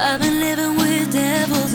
I've been living with devils.